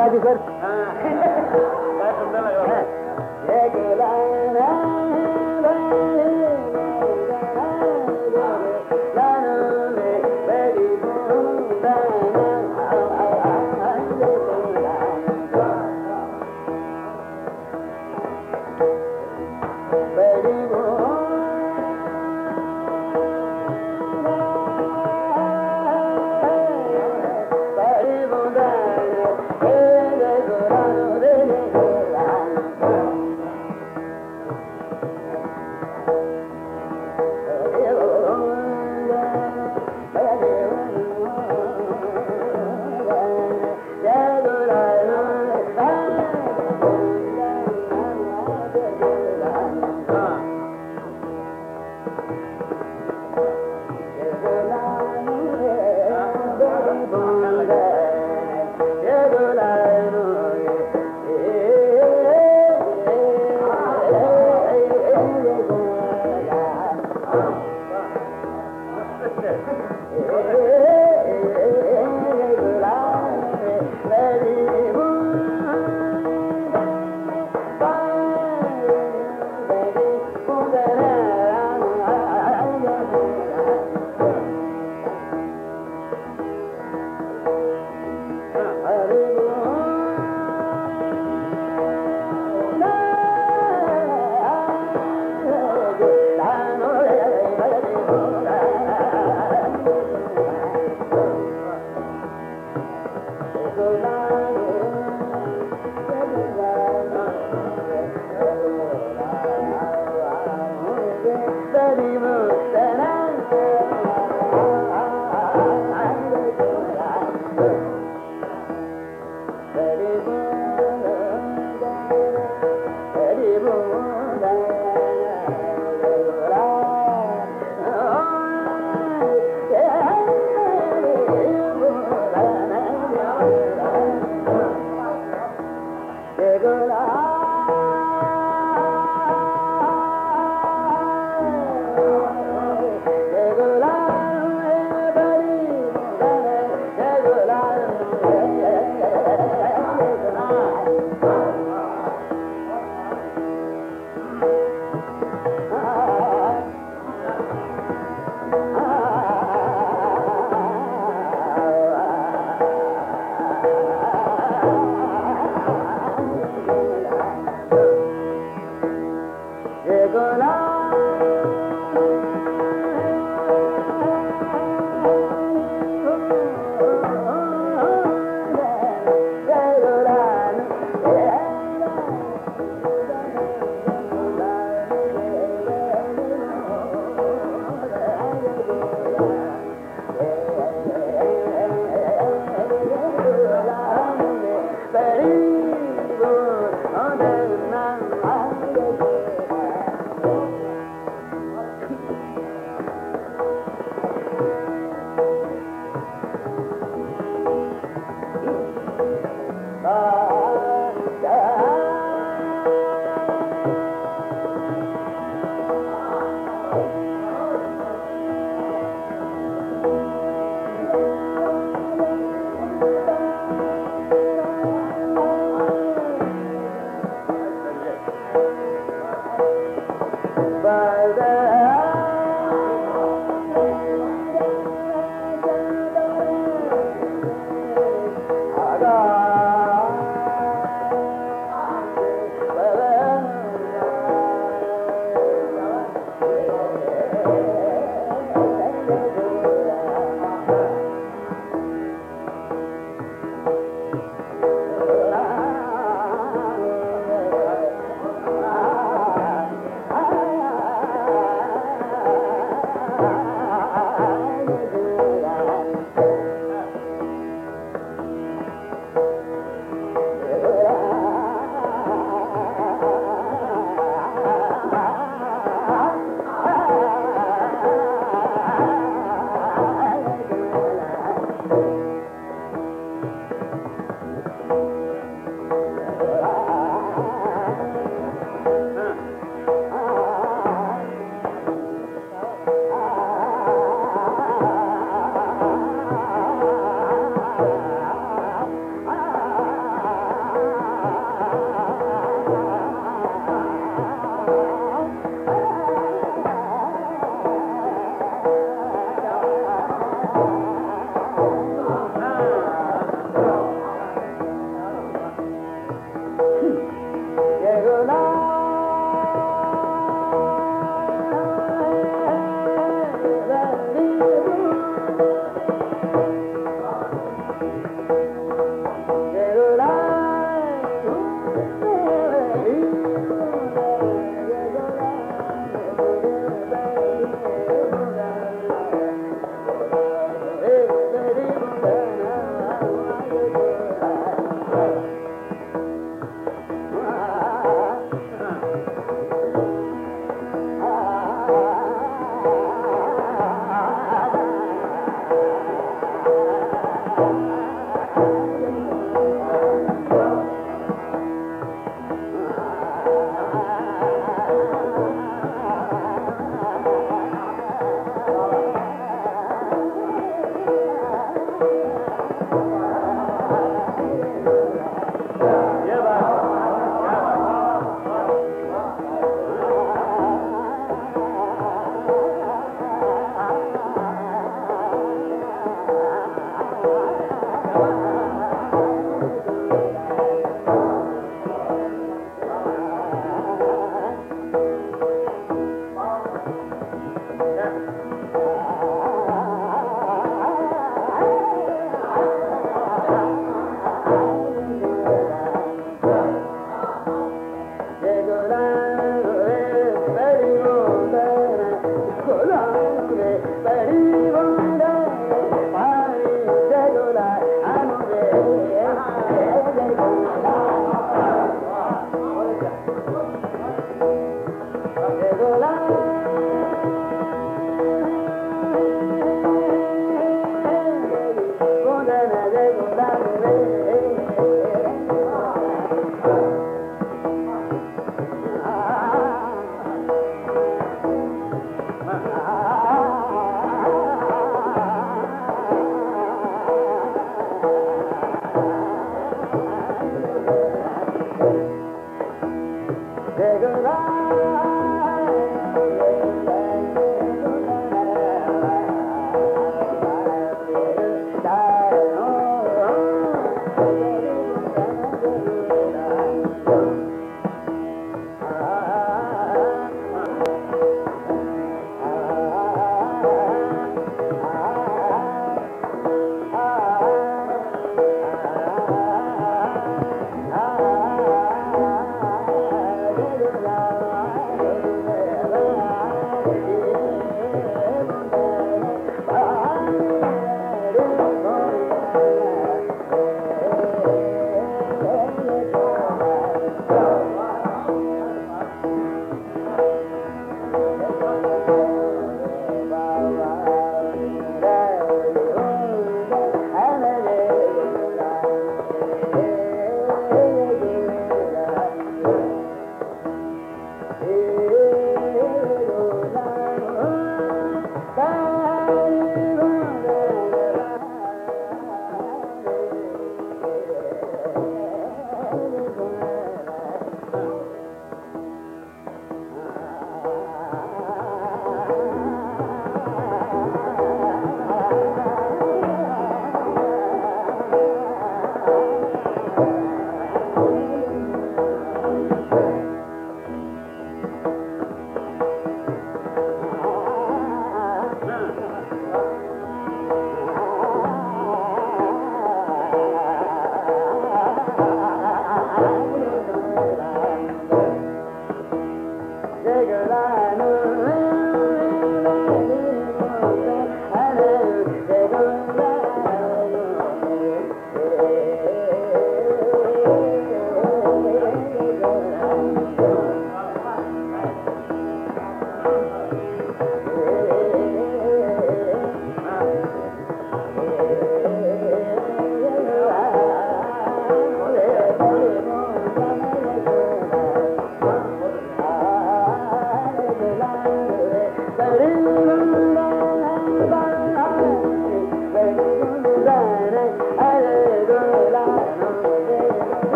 Thank you, sir. Thank you, sir. Thank you, Sarada.